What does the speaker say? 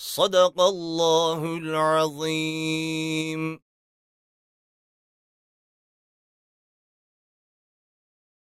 صدق الله العظيم.